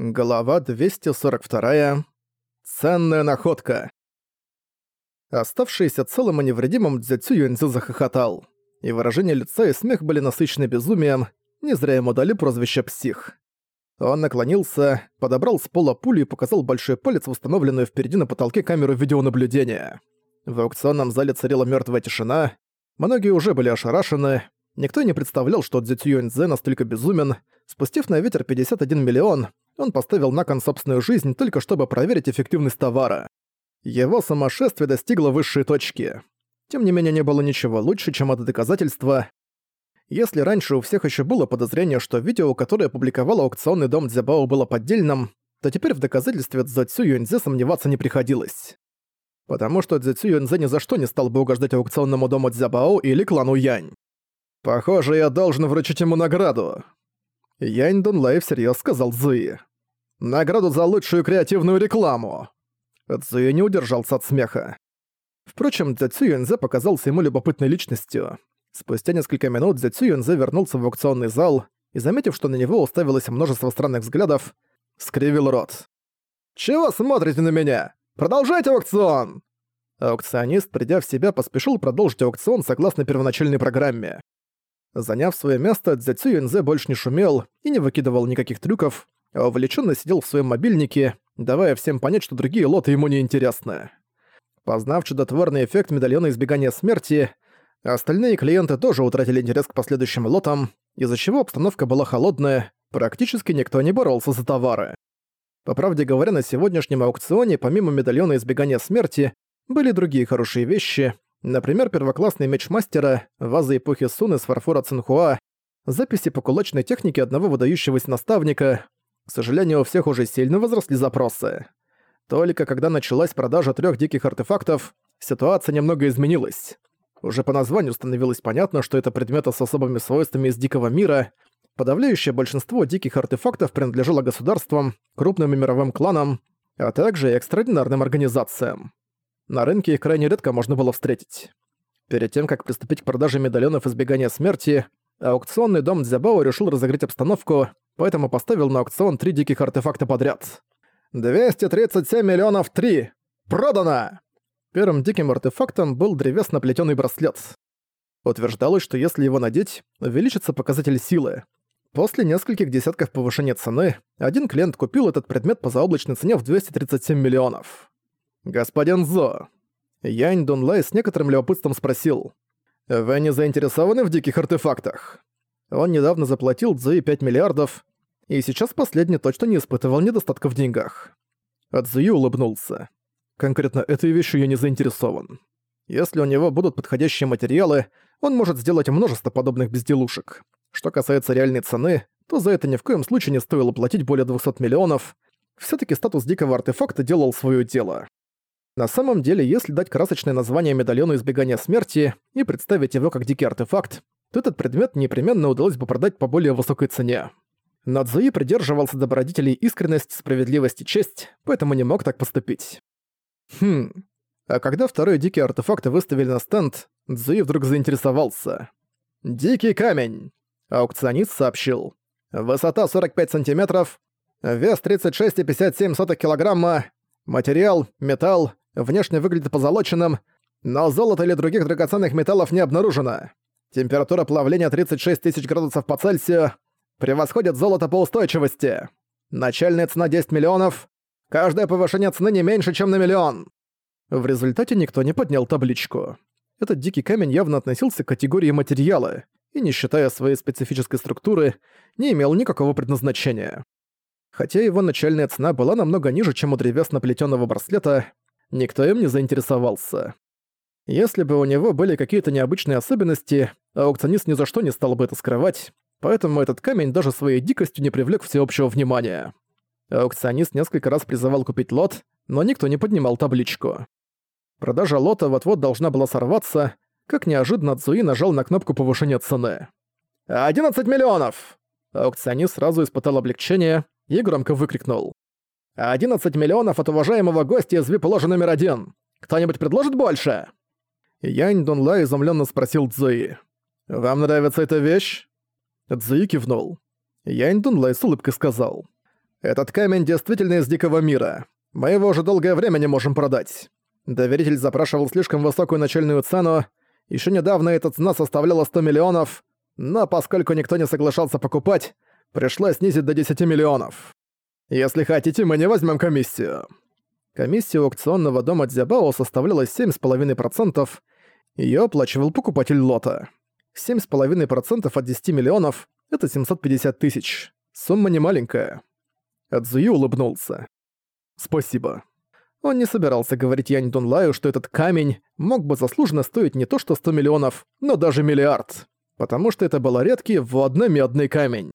Глава 242. Ценная находка. Оставшийся целым и невредимым Дзюцю Юньцзы захохотал. И выражение лица и смех были насыщены безумием, не зря ему дали прозвище «псих». Он наклонился, подобрал с пола пулю и показал большой палец в установленную впереди на потолке камеру видеонаблюдения. В аукционном зале царила мертвая тишина, многие уже были ошарашены, никто не представлял, что Дзюцю Юньцзы настолько безумен, спустив на ветер 51 миллион, он поставил на кон собственную жизнь только чтобы проверить эффективность товара. Его сумасшествие достигло высшей точки. Тем не менее, не было ничего лучше, чем это доказательство. Если раньше у всех еще было подозрение, что видео, которое опубликовал аукционный дом Дзябао, было поддельным, то теперь в доказательстве Цзэцю Юньзе сомневаться не приходилось. Потому что Цзэцю Юньзе ни за что не стал бы угождать аукционному дому Дзябао или клану Янь. «Похоже, я должен вручить ему награду», Янь Дунлай всерьез сказал Зуи. Награду за лучшую креативную рекламу!» Цзуи не удержался от смеха. Впрочем, Цзю Юнзе показался ему любопытной личностью. Спустя несколько минут Цзю Юнзе вернулся в аукционный зал и, заметив, что на него уставилось множество странных взглядов, скривил рот. «Чего смотрите на меня? Продолжайте аукцион!» Аукционист, придя в себя, поспешил продолжить аукцион согласно первоначальной программе. Заняв свое место, Цзю Юнзе больше не шумел и не выкидывал никаких трюков, увлеченно сидел в своем мобильнике, давая всем понять, что другие лоты ему не интересны. Познав чудотворный эффект медальона избегания смерти, остальные клиенты тоже утратили интерес к последующим лотам, из-за чего обстановка была холодная, практически никто не боролся за товары. По правде говоря, на сегодняшнем аукционе, помимо медальона избегания смерти, были другие хорошие вещи, например, первоклассный меч мастера, ваза эпохи Сун из фарфора Цинхуа, записи по кулачной технике одного выдающегося наставника, к сожалению, у всех уже сильно возросли запросы. Только когда началась продажа трех диких артефактов, ситуация немного изменилась. Уже по названию становилось понятно, что это предметы с особыми свойствами из дикого мира. Подавляющее большинство диких артефактов принадлежало государствам, крупным мировым кланам, а также экстраординарным организациям. На рынке их крайне редко можно было встретить. Перед тем, как приступить к продаже медальонов избегания смерти, аукционный дом Дзябао решил разогреть обстановку, поэтому поставил на аукцион три диких артефакта подряд. 237 миллионов три! Продано! Первым диким артефактом был древесно-плетёный браслет. Утверждалось, что если его надеть, увеличится показатель силы. После нескольких десятков повышения цены, один клиент купил этот предмет по заоблачной цене в 237 миллионов. «Господин Зо», Янь Дунлай с некоторым любопытством спросил, «Вы не заинтересованы в диких артефактах?» Он недавно заплатил Цзуи 5 миллиардов, и сейчас последний точно не испытывал недостатка в деньгах. Цзуи улыбнулся. Конкретно этой вещью я не заинтересован. Если у него будут подходящие материалы, он может сделать множество подобных безделушек. Что касается реальной цены, то за это ни в коем случае не стоило платить более 200 миллионов. все таки статус дикого артефакта делал свое дело. На самом деле, если дать красочное название медальону избегания смерти и представить его как дикий артефакт, то этот предмет непременно удалось бы продать по более высокой цене. Надзуи придерживался добродетелей искренность, справедливость и честь, поэтому не мог так поступить. Хм. А когда второй дикий артефакт выставили на стенд, Цзуи вдруг заинтересовался. «Дикий камень!» Аукционист сообщил. «Высота 45 сантиметров, вес 36,57 килограмма, материал, металл, внешне выглядит позолоченным, но золота или других драгоценных металлов не обнаружено. Температура плавления 36 тысяч градусов по Цельсию превосходит золото по устойчивости. Начальная цена 10 миллионов. Каждое повышение цены не меньше, чем на миллион. В результате никто не поднял табличку. Этот дикий камень явно относился к категории материала и, не считая своей специфической структуры, не имел никакого предназначения. Хотя его начальная цена была намного ниже, чем у древесно-плетённого браслета, никто им не заинтересовался. Если бы у него были какие-то необычные особенности, аукционист ни за что не стал бы это скрывать, поэтому этот камень даже своей дикостью не привлек всеобщего внимания. Аукционист несколько раз призывал купить лот, но никто не поднимал табличку. Продажа лота вот-вот должна была сорваться, как неожиданно Цуи нажал на кнопку повышения цены. «11 миллионов!» Аукционист сразу испытал облегчение и громко выкрикнул. «11 миллионов от уважаемого гостя из вип-ложа номер один! Кто-нибудь предложит больше?» Янь Дунлай изумленно спросил Цзуи. «Вам нравится эта вещь?» Цзуи кивнул. Янь Дунлай с улыбкой сказал. Этот камень действительно из дикого мира. Мы его уже долгое время не можем продать. Доверитель запрашивал слишком высокую начальную цену. Еще недавно эта цена составляла 100 миллионов, но поскольку никто не соглашался покупать, пришлось снизить до 10 миллионов. Если хотите, мы не возьмем комиссию. Комиссия аукционного дома Дзябао составляла 7,5%, ее оплачивал покупатель лота. 7,5% от 10 миллионов — это 750 тысяч. Сумма немаленькая. Адзуи улыбнулся. «Спасибо». Он не собирался говорить Янь Дунлаю, что этот камень мог бы заслуженно стоить не то что 100 миллионов, но даже миллиард, потому что это был редкий водно-медный камень.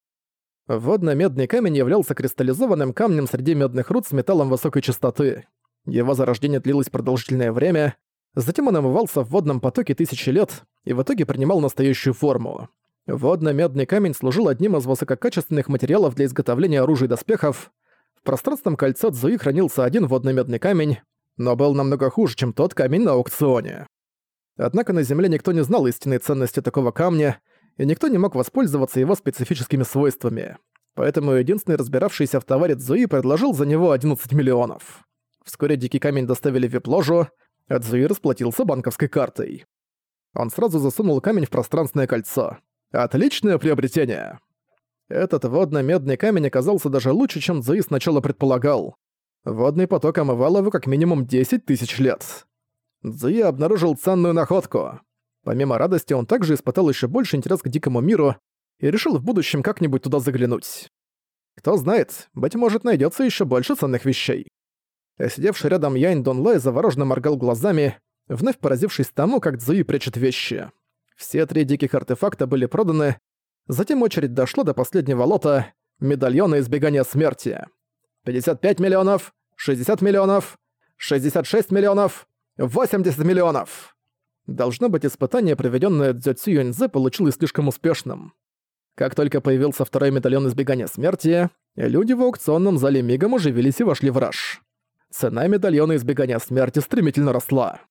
Водно-медный камень являлся кристаллизованным камнем среди медных руд с металлом высокой частоты. Его зарождение длилось продолжительное время, затем он омывался в водном потоке тысячи лет и в итоге принимал настоящую форму. Водно-медный камень служил одним из высококачественных материалов для изготовления оружия и доспехов. В пространственном кольце Цзуи хранился один водно-медный камень, но был намного хуже, чем тот камень на аукционе. Однако на Земле никто не знал истинной ценности такого камня, и никто не мог воспользоваться его специфическими свойствами. Поэтому единственный разбиравшийся в товаре Цзуи предложил за него 11 миллионов. Вскоре дикий камень доставили в вип-ложу, Цзуи расплатился банковской картой. Он сразу засунул камень в пространственное кольцо. Отличное приобретение! Этот водно-медный камень оказался даже лучше, чем Цзуи сначала предполагал. Водный поток омывал его как минимум 10 тысяч лет. Цзуи обнаружил ценную находку. Помимо радости, он также испытал еще больше интерес к дикому миру и решил в будущем как-нибудь туда заглянуть. Кто знает, быть может, найдется еще больше ценных вещей. А сидевший рядом Янь Донлай завороженно моргал глазами, вновь поразившись тому, как Цзуи прячет вещи. Все три диких артефакта были проданы, затем очередь дошла до последнего лота — медальона избегания смерти. 55 миллионов, 60 миллионов, 66 миллионов, 80 миллионов. Должно быть, испытание, проведенное Дзё Цю получилось слишком успешным. Как только появился второй медальон избегания смерти, люди в аукционном зале мигом оживились и вошли в раж. Цена медальона избегания смерти стремительно росла.